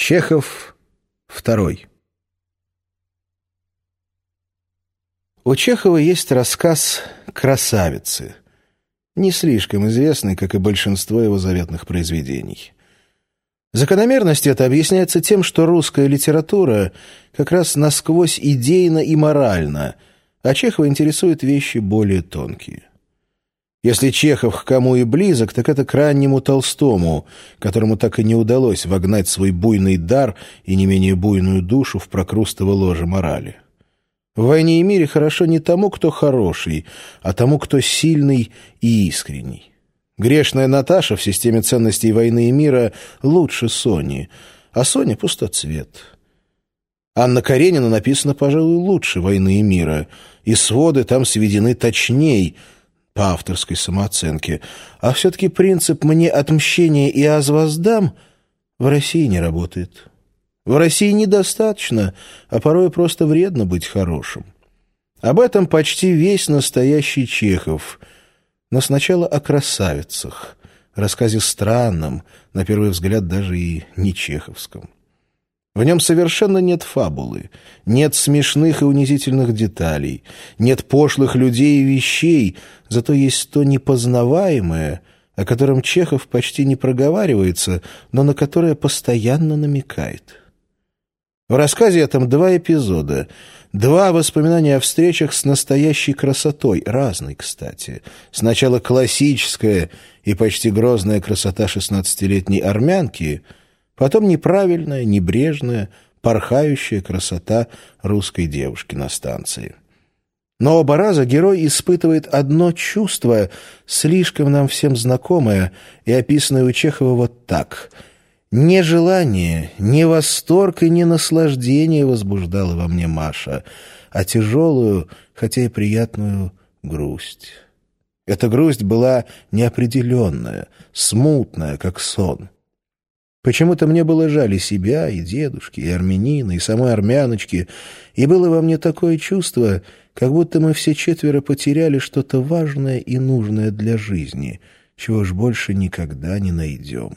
Чехов второй У Чехова есть рассказ «Красавицы», не слишком известный, как и большинство его заветных произведений. Закономерность это объясняется тем, что русская литература как раз насквозь идейна и моральна, а Чехова интересуют вещи более тонкие. Если Чехов к кому и близок, так это к раннему Толстому, которому так и не удалось вогнать свой буйный дар и не менее буйную душу в прокрустово ложе морали. В «Войне и мире» хорошо не тому, кто хороший, а тому, кто сильный и искренний. Грешная Наташа в системе ценностей «Войны и мира» лучше Сони, а Соня — пустоцвет. Анна Каренина написана, пожалуй, лучше «Войны и мира», и своды там сведены точней — авторской самооценке, а все-таки принцип «мне отмщение и аз воздам» в России не работает. В России недостаточно, а порой просто вредно быть хорошим. Об этом почти весь настоящий Чехов. Но сначала о красавицах, рассказе странном, на первый взгляд даже и не чеховском. В нем совершенно нет фабулы, нет смешных и унизительных деталей, нет пошлых людей и вещей, зато есть то непознаваемое, о котором Чехов почти не проговаривается, но на которое постоянно намекает. В рассказе этом два эпизода, два воспоминания о встречах с настоящей красотой, разной, кстати. Сначала классическая и почти грозная красота шестнадцатилетней армянки — Потом неправильная, небрежная, порхающая красота русской девушки на станции. Но оба раза герой испытывает одно чувство, слишком нам всем знакомое и описанное у Чехова вот так. Не желание, не восторг и не наслаждение возбуждало во мне Маша, а тяжелую, хотя и приятную грусть. Эта грусть была неопределенная, смутная, как сон. Почему-то мне было жаль и себя, и дедушки, и армянина, и самой армяночки, и было во мне такое чувство, как будто мы все четверо потеряли что-то важное и нужное для жизни, чего ж больше никогда не найдем.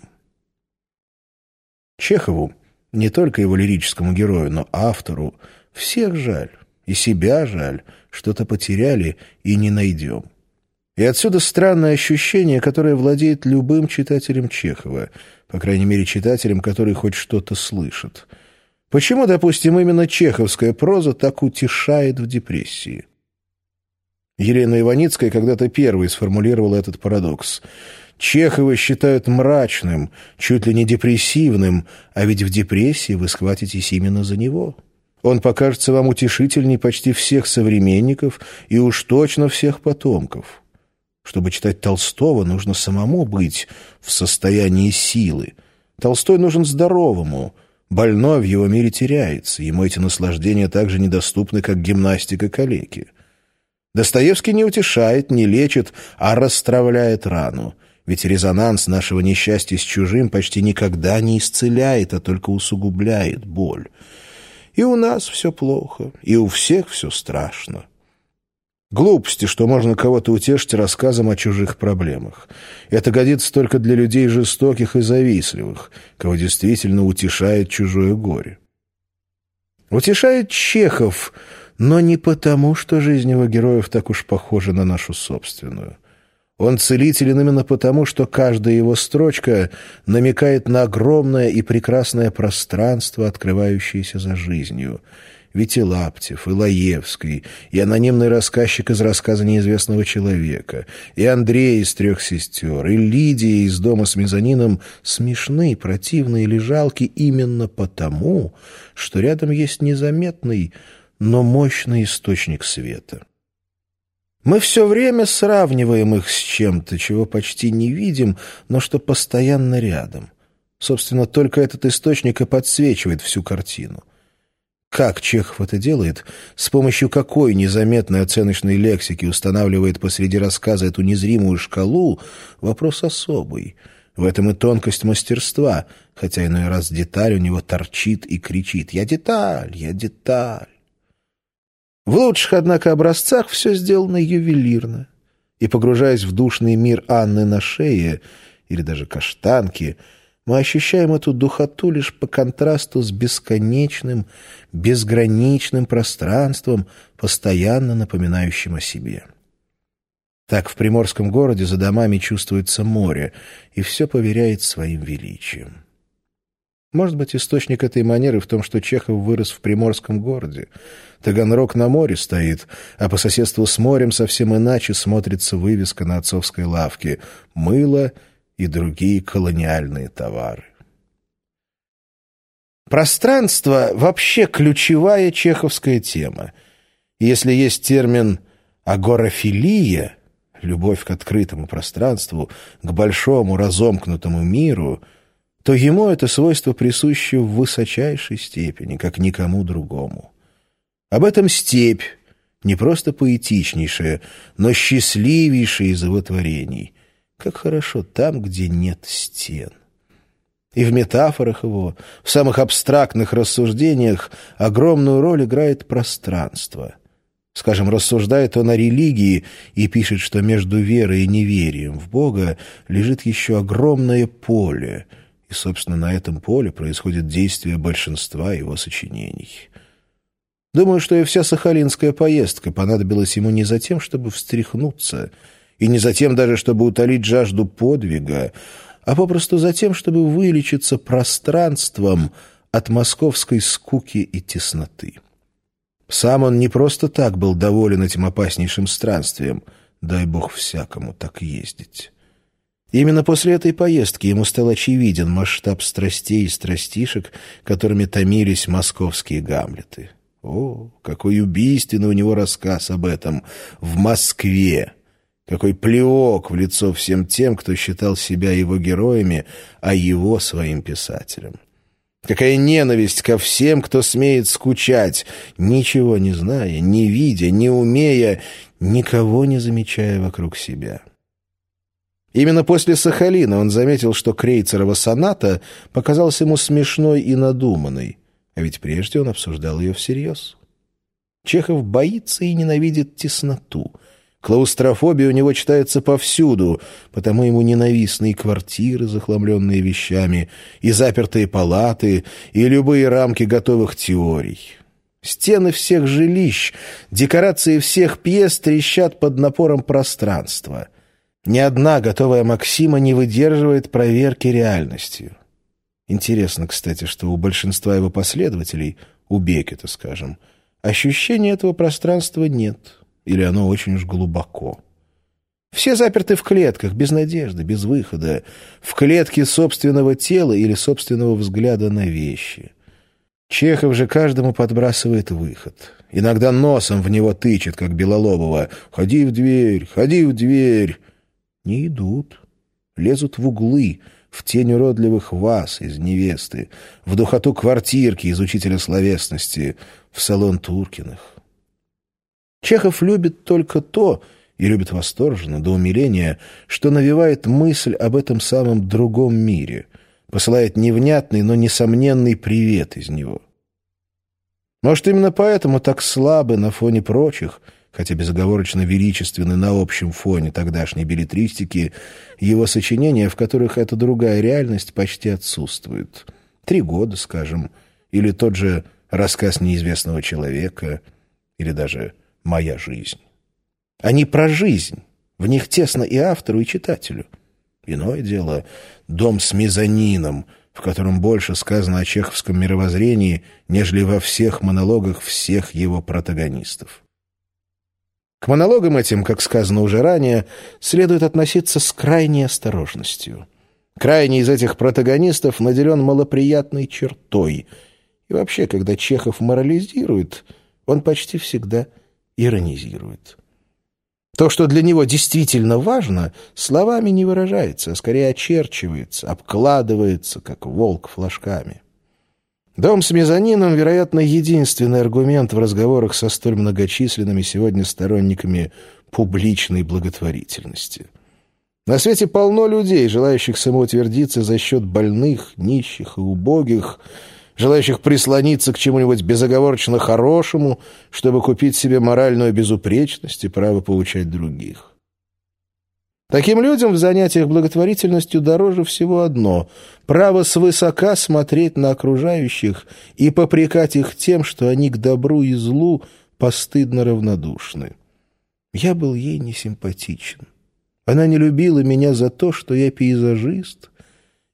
Чехову, не только его лирическому герою, но автору, всех жаль, и себя жаль, что-то потеряли и не найдем. И отсюда странное ощущение, которое владеет любым читателем Чехова, по крайней мере читателем, который хоть что-то слышит. Почему, допустим, именно чеховская проза так утешает в депрессии? Елена Иваницкая когда-то первой сформулировала этот парадокс. Чехова считают мрачным, чуть ли не депрессивным, а ведь в депрессии вы схватитесь именно за него. Он покажется вам утешительней почти всех современников и уж точно всех потомков. Чтобы читать Толстого, нужно самому быть в состоянии силы. Толстой нужен здоровому. Больной в его мире теряется. Ему эти наслаждения так же недоступны, как гимнастика калеки. Достоевский не утешает, не лечит, а расстравляет рану. Ведь резонанс нашего несчастья с чужим почти никогда не исцеляет, а только усугубляет боль. И у нас все плохо, и у всех все страшно. Глупости, что можно кого-то утешить рассказом о чужих проблемах. Это годится только для людей жестоких и завистливых, кого действительно утешает чужое горе. Утешает Чехов, но не потому, что жизнь его героев так уж похожа на нашу собственную. Он целителен именно потому, что каждая его строчка намекает на огромное и прекрасное пространство, открывающееся за жизнью — ведь Лаптев, и Лаевский, и анонимный рассказчик из рассказа неизвестного человека, и Андрей из «Трех сестер», и Лидия из «Дома с мезонином» смешны, противные или жалки именно потому, что рядом есть незаметный, но мощный источник света. Мы все время сравниваем их с чем-то, чего почти не видим, но что постоянно рядом. Собственно, только этот источник и подсвечивает всю картину. Как Чехов это делает? С помощью какой незаметной оценочной лексики устанавливает посреди рассказа эту незримую шкалу? Вопрос особый. В этом и тонкость мастерства, хотя иной раз деталь у него торчит и кричит «Я деталь! Я деталь!». В лучших, однако, образцах все сделано ювелирно. И, погружаясь в душный мир Анны на шее, или даже каштанки, мы ощущаем эту духоту лишь по контрасту с бесконечным, безграничным пространством, постоянно напоминающим о себе. Так в приморском городе за домами чувствуется море, и все поверяет своим величием. Может быть, источник этой манеры в том, что Чехов вырос в приморском городе. Таганрог на море стоит, а по соседству с морем совсем иначе смотрится вывеска на отцовской лавке «Мыло» и другие колониальные товары. Пространство — вообще ключевая чеховская тема. Если есть термин «агорафилия», любовь к открытому пространству, к большому разомкнутому миру, то ему это свойство присуще в высочайшей степени, как никому другому. Об этом степь, не просто поэтичнейшая, но счастливейшая из его творений. Как хорошо там, где нет стен. И в метафорах его, в самых абстрактных рассуждениях огромную роль играет пространство — Скажем, рассуждает он о религии и пишет, что между верой и неверием в Бога лежит еще огромное поле, и, собственно, на этом поле происходит действие большинства его сочинений. Думаю, что и вся сахалинская поездка понадобилась ему не за тем, чтобы встряхнуться, и не за тем даже, чтобы утолить жажду подвига, а попросту за тем, чтобы вылечиться пространством от московской скуки и тесноты. Сам он не просто так был доволен этим опаснейшим странствием. Дай бог всякому так ездить. Именно после этой поездки ему стал очевиден масштаб страстей и страстишек, которыми томились московские гамлеты. О, какой убийственный у него рассказ об этом в Москве! Какой плевок в лицо всем тем, кто считал себя его героями, а его своим писателем. Какая ненависть ко всем, кто смеет скучать, ничего не зная, не видя, не умея, никого не замечая вокруг себя. Именно после Сахалина он заметил, что Крейцерова соната показалась ему смешной и надуманной, а ведь прежде он обсуждал ее всерьез. Чехов боится и ненавидит тесноту — Клаустрофобия у него читается повсюду, потому ему ненавистны и квартиры, захламленные вещами, и запертые палаты, и любые рамки готовых теорий. Стены всех жилищ, декорации всех пьес трещат под напором пространства. Ни одна готовая Максима не выдерживает проверки реальностью. Интересно, кстати, что у большинства его последователей, у Бекета, скажем, ощущения этого пространства нет или оно очень уж глубоко. Все заперты в клетках, без надежды, без выхода, в клетке собственного тела или собственного взгляда на вещи. Чехов же каждому подбрасывает выход. Иногда носом в него тычет, как Белолобова. «Ходи в дверь, ходи в дверь!» Не идут. Лезут в углы, в тень уродливых вас из невесты, в духоту квартирки из учителя словесности, в салон Туркиных. Чехов любит только то, и любит восторженно, до умиления, что навевает мысль об этом самом другом мире, посылает невнятный, но несомненный привет из него. Может, именно поэтому так слабы на фоне прочих, хотя безоговорочно величественны на общем фоне тогдашней билетристики, его сочинения, в которых эта другая реальность почти отсутствует. «Три года», скажем, или тот же «Рассказ неизвестного человека», или даже моя жизнь. Они про жизнь. В них тесно и автору, и читателю. Иное дело — дом с мезонином, в котором больше сказано о чеховском мировоззрении, нежели во всех монологах всех его протагонистов. К монологам этим, как сказано уже ранее, следует относиться с крайней осторожностью. Крайний из этих протагонистов наделен малоприятной чертой. И вообще, когда Чехов морализирует, он почти всегда иронизирует. То, что для него действительно важно, словами не выражается, а скорее очерчивается, обкладывается, как волк флажками. Дом с мезонином, вероятно, единственный аргумент в разговорах со столь многочисленными сегодня сторонниками публичной благотворительности. На свете полно людей, желающих самоутвердиться за счет больных, нищих и убогих, желающих прислониться к чему-нибудь безоговорочно хорошему, чтобы купить себе моральную безупречность и право поучать других. Таким людям в занятиях благотворительностью дороже всего одно — право свысока смотреть на окружающих и попрекать их тем, что они к добру и злу постыдно равнодушны. Я был ей несимпатичен. Она не любила меня за то, что я пейзажист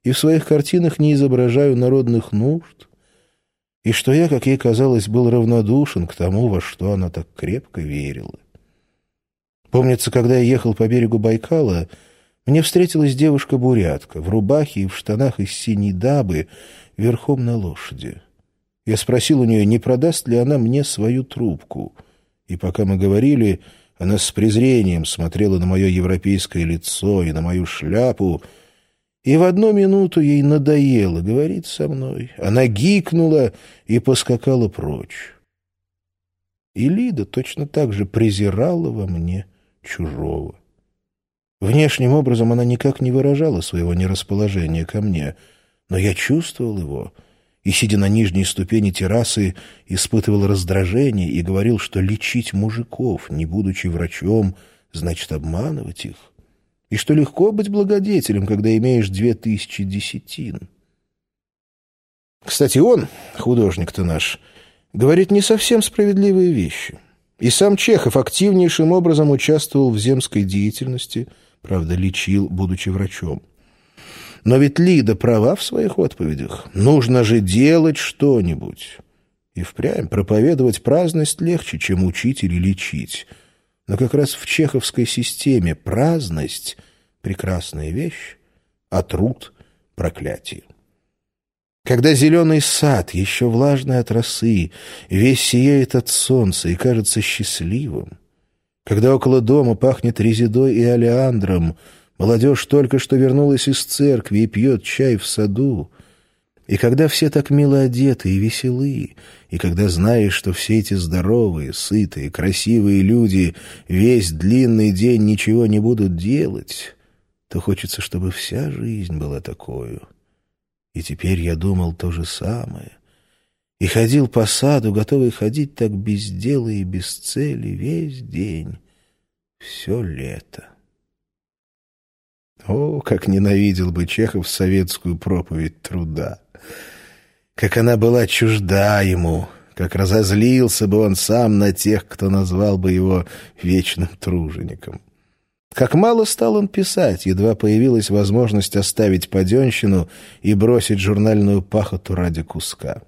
и в своих картинах не изображаю народных нужд, и что я, как ей казалось, был равнодушен к тому, во что она так крепко верила. Помнится, когда я ехал по берегу Байкала, мне встретилась девушка-бурятка в рубахе и в штанах из синей дабы верхом на лошади. Я спросил у нее, не продаст ли она мне свою трубку. И пока мы говорили, она с презрением смотрела на мое европейское лицо и на мою шляпу, и в одну минуту ей надоело говорить со мной. Она гикнула и поскакала прочь. И Лида точно так же презирала во мне чужого. Внешним образом она никак не выражала своего нерасположения ко мне, но я чувствовал его и, сидя на нижней ступени террасы, испытывал раздражение и говорил, что лечить мужиков, не будучи врачом, значит обманывать их, и что легко быть благодетелем, когда имеешь две тысячи десятин. Кстати, он, художник-то наш, говорит не совсем справедливые вещи — и сам Чехов активнейшим образом участвовал в земской деятельности, правда, лечил, будучи врачом. Но ведь Лида права в своих отповедях. Нужно же делать что-нибудь. И впрямь проповедовать праздность легче, чем учить или лечить. Но как раз в чеховской системе праздность — прекрасная вещь, а труд — проклятие. Когда зеленый сад, еще влажный от росы, весь сияет от солнца и кажется счастливым, когда около дома пахнет резидой и олеандром, молодежь только что вернулась из церкви и пьет чай в саду, и когда все так мило одеты и веселы, и когда знаешь, что все эти здоровые, сытые, красивые люди весь длинный день ничего не будут делать, то хочется, чтобы вся жизнь была такой. И теперь я думал то же самое. И ходил по саду, готовый ходить так без дела и без цели весь день, все лето. О, как ненавидел бы Чехов советскую проповедь труда! Как она была чужда ему, как разозлился бы он сам на тех, кто назвал бы его вечным тружеником. Как мало стал он писать, едва появилась возможность оставить паденщину и бросить журнальную пахоту ради куска.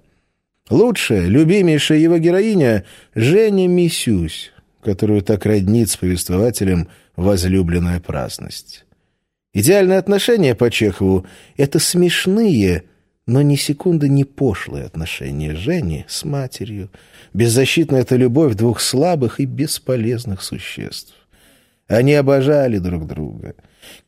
Лучшая, любимейшая его героиня — Женя Мисюсь, которую так роднит с повествователем возлюбленная праздность. Идеальные отношения по Чехову — это смешные, но ни секунды не пошлые отношения Жени с матерью. Беззащитная это любовь двух слабых и бесполезных существ. Они обожали друг друга.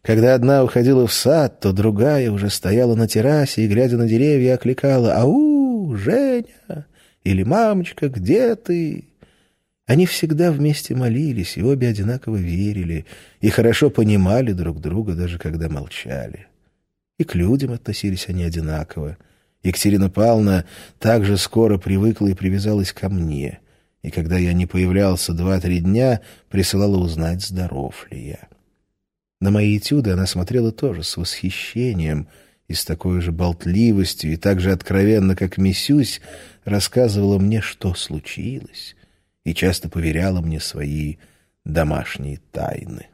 Когда одна уходила в сад, то другая уже стояла на террасе и, глядя на деревья, окликала «Ау, Женя!» или «Мамочка, где ты?» Они всегда вместе молились и обе одинаково верили, и хорошо понимали друг друга, даже когда молчали. И к людям относились они одинаково. Екатерина Павловна также скоро привыкла и привязалась ко мне — и когда я не появлялся два-три дня, присылала узнать, здоров ли я. На мои этюды она смотрела тоже с восхищением и с такой же болтливостью, и так же откровенно, как Мисюсь, рассказывала мне, что случилось, и часто поверяла мне свои домашние тайны.